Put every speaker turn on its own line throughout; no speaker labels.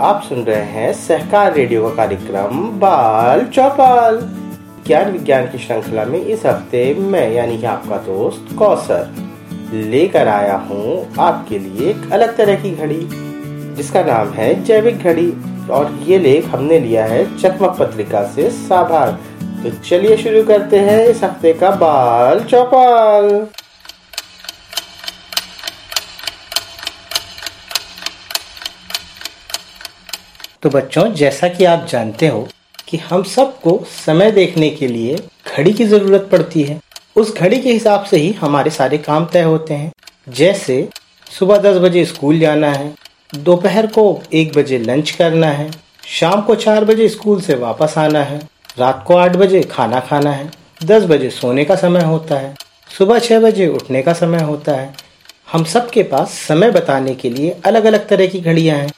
आप सुन रहे हैं सहकार रेडियो का कार्यक्रम बाल चौपाल। ज्ञान विज्ञान की श्रृंखला में इस हफ़्ते मैं, यानी कि आपका दोस्त कौसर, लेकर आया हूँ आपके लिए एक अलग तरह की घड़ी, जिसका नाम है जैविक घड़ी। और ये लेख हमने लिया है चकमक पत्रिका से साभार। तो चलिए शुरू करते हैं इस हफ़्ते का बाल चौपाल। तो बच्चों, जैसा कि आप जानते हो कि हम सबको समय देखने के लिए घड़ी की ज़रूरत पड़ती है। उस घड़ी के हिसाब से ही हमारे सारे काम तय होते हैं। जैसे सुबह दस बजे स्कूल जाना है, दोपहर को एक बजे लंच करना है, शाम को चार बजे स्कूल से वापस आना है, रात को आठ बजे खाना खाना है, दस बजे सोने का समय होता है, सुबह छह बजे उठने का समय होता है। हम सबके पास समय बताने के लिए अलग अलग तरह की घड़ियाँ हैं।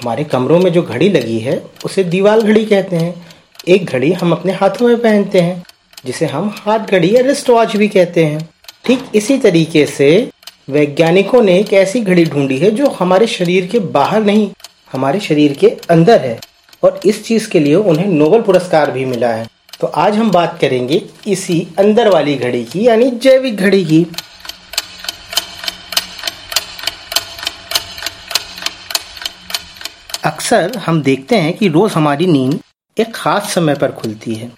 हमारे कमरों में जो घड़ी लगी है, उसे दीवार घड़ी कहते हैं। एक घड़ी हम अपने हाथों में पहनते हैं, जिसे हम हाथ घड़ी या रिस्ट वॉच भी कहते हैं। ठीक इसी तरीके से वैज्ञानिकों ने एक ऐसी घड़ी ढूंढी है, जो हमारे शरीर के बाहर नहीं, हमारे शरीर के अंदर है। और इस चीज़ के लिए उन्हें नोबल पुरस्कार भी मिला है। तो आज हम बात करेंगे इसी अंदर वाली घड़ी की, यानी जैविक घड़ी की। अक्सर हम देखते हैं कि रोज हमारी नींद एक खास समय पर खुलती है।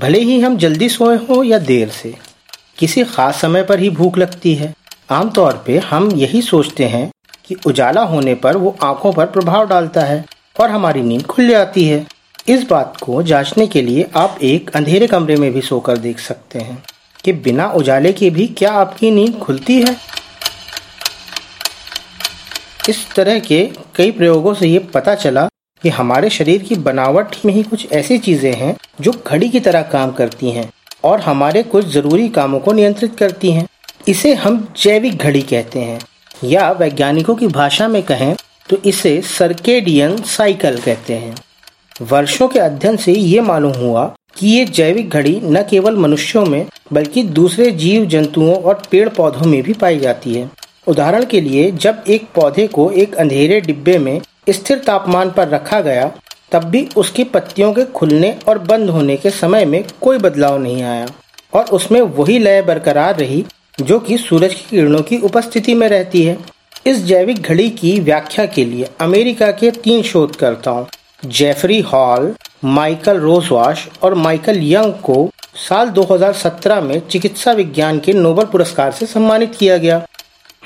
भले ही हम जल्दी सोए हों या देर से, किसी खास समय पर ही भूख लगती है। आमतौर पे हम यही सोचते हैं कि उजाला होने पर वो आँखों पर प्रभाव डालता है और हमारी नींद खुल जाती है। इस बात को जांचने के लिए आप एक अंधेरे कमरे में भी सोकर देख सकते हैं कि बिना उजाले के भी क्या आपकी नींद खुलती है। इस तरह के कई प्रयोगों से ये पता चला कि हमारे शरीर की बनावट में ही कुछ ऐसी चीज़ें हैं जो घड़ी की तरह काम करती हैं और हमारे कुछ ज़रूरी कामों को नियंत्रित करती हैं। इसे हम जैविक घड़ी कहते हैं या वैज्ञानिकों की भाषा में कहें तो इसे सर्केडियन साइकिल कहते हैं। वर्षों के अध्ययन से ये मालूम हुआ कि ये जैविक घड़ी न केवल मनुष्यों में, बल्कि दूसरे जीव जंतुओं और पेड़ पौधों में भी पाई जाती है। उदाहरण के लिए, जब एक पौधे को एक अंधेरे डिब्बे में स्थिर तापमान पर रखा गया, तब भी उसकी पत्तियों के खुलने और बंद होने के समय में कोई बदलाव नहीं आया। और उसमें वही लय बरकरार रही, जो कि सूरज की किरणों की उपस्थिति में रहती है। इस जैविक घड़ी की व्याख्या के लिए अमेरिका के तीन शोधकर्ताओं, जेफरी हॉल, माइकल रोजवाश और माइकल यंग को साल 2017 में चिकित्सा विज्ञान के नोबल पुरस्कार से सम्मानित किया गया।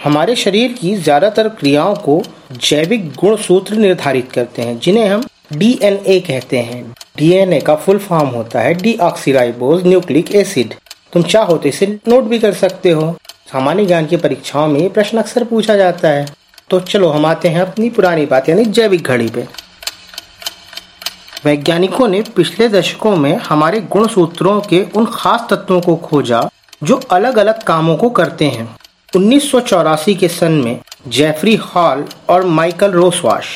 हमारे शरीर की ज़्यादातर क्रियाओं को जैविक गुण सूत्र निर्धारित करते हैं, जिन्हें हम डीएनए कहते हैं। डीएनए का फुल फॉर्म होता है डीऑक्सीराइबोज न्यूक्लिक एसिड। तुम चाहो तो इसे नोट भी कर सकते हो। सामान्य ज्ञान की परीक्षाओं में प्रश्न अक्सर पूछा जाता है। तो चलो हम आते हैं अपनी पुरानी बात, यानी जैविक घड़ी पे। वैज्ञानिकों ने पिछले दशकों में हमारे गुण सूत्रों के उन खास तत्वों को खोजा, जो अलग अलग कामों को करते हैं। उन्नीस सौ चौरासी के सन में जेफरी हॉल और माइकल रोसवाश,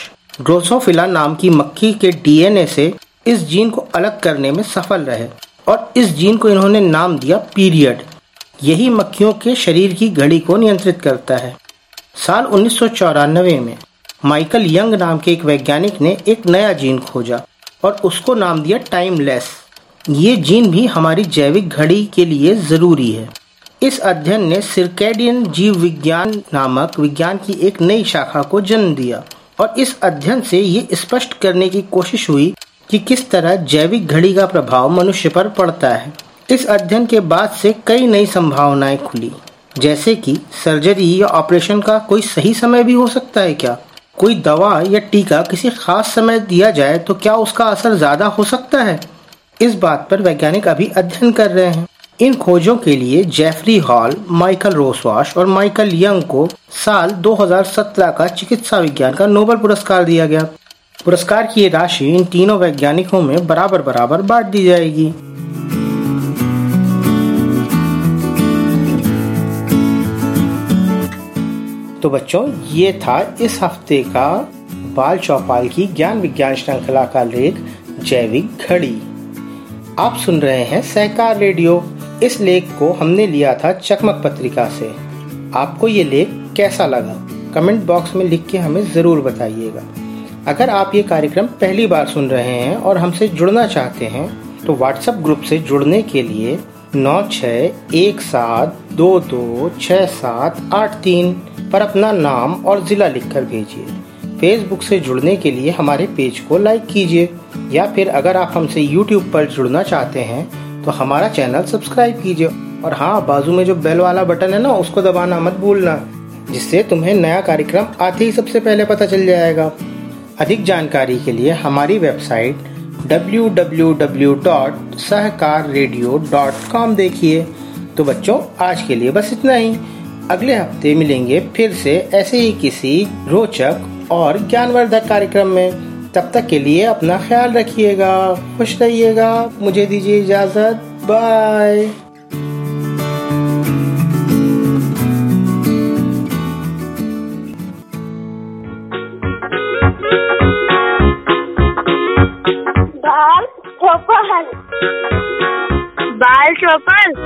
ड्रोसोफिला नाम की मक्खी के डीएनए से इस जीन को अलग करने में सफल रहे और इस जीन को इन्होंने नाम दिया पीरियड। यही मक्खियों के शरीर की घड़ी को नियंत्रित करता है। साल उन्नीस सौ चौरानवे में माइकल यंग नाम के एक वैज्ञानिक ने एक नया जीन खोजा और उसको नाम दिया टाइमलेस। ये जीन भी हमारी जैविक घड़ी के लिए ज़रूरी है। इस अध्ययन ने सिरकैडियन जीव विज्ञान नामक विज्ञान की एक नई शाखा को जन्म दिया और इस अध्ययन से ये स्पष्ट करने की कोशिश हुई कि किस तरह जैविक घड़ी का प्रभाव मनुष्य पर पड़ता है। इस अध्ययन के बाद से कई नई संभावनाएँ खुली, जैसे कि सर्जरी या ऑपरेशन का कोई सही समय भी हो सकता है क्या? कोई दवा या टीका किसी खास समय दिया जाए तो क्या उसका असर ज़्यादा हो सकता है? इस बात पर वैज्ञानिक अभी अध्ययन कर रहे हैं। इन खोजों के लिए जेफरी हॉल, माइकल रोसवाश और माइकल यंग को साल 2017 का चिकित्सा विज्ञान का नोबल पुरस्कार दिया गया। पुरस्कार की ये राशि इन तीनों वैज्ञानिकों में बराबर बराबर बांट दी जाएगी। तो बच्चों, ये था इस हफ़्ते का बाल चौपाल की ज्ञान विज्ञान श्रृंखला का लेख, जैविक घड़ी। आप सुन रहे हैं सहकार रेडियो। इस लेख को हमने लिया था चकमक पत्रिका से। आपको ये लेख कैसा लगा? कमेंट बॉक्स में लिख के हमें ज़रूर बताइएगा। अगर आप ये कार्यक्रम पहली बार सुन रहे हैं और हमसे जुड़ना चाहते हैं तो व्हाट्सएप ग्रुप से जुड़ने के लिए नौ छ एक सात दो दो छ सात आठ तीन पर अपना नाम और ज़िला लिखकर भेजिए। फेसबुक से जुड़ने के लिए हमारे पेज को लाइक कीजिए। या फिर अगर आप हमसे यूट्यूब पर जुड़ना चाहते हैं तो हमारा चैनल सब्सक्राइब कीजिए और हाँ बाजू में जो बेल वाला बटन है ना, उसको दबाना मत भूलना, जिससे तुम्हें नया कार्यक्रम आते ही सबसे पहले पता चल जाएगा। अधिक जानकारी के लिए हमारी वेबसाइट www.सहकाररेडियो.com देखिए। तो बच्चों, आज के लिए बस इतना ही। अगले हफ़्ते मिलेंगे फिर से ऐसे ही किसी रोचक और ज्ञानवर्धक कार्यक्रम में। तब तक के लिए अपना ख्याल रखिएगा खुश रहिएगा। मुझे दीजिए इजाज़त। बाय
बाल चौपन बाल चौपन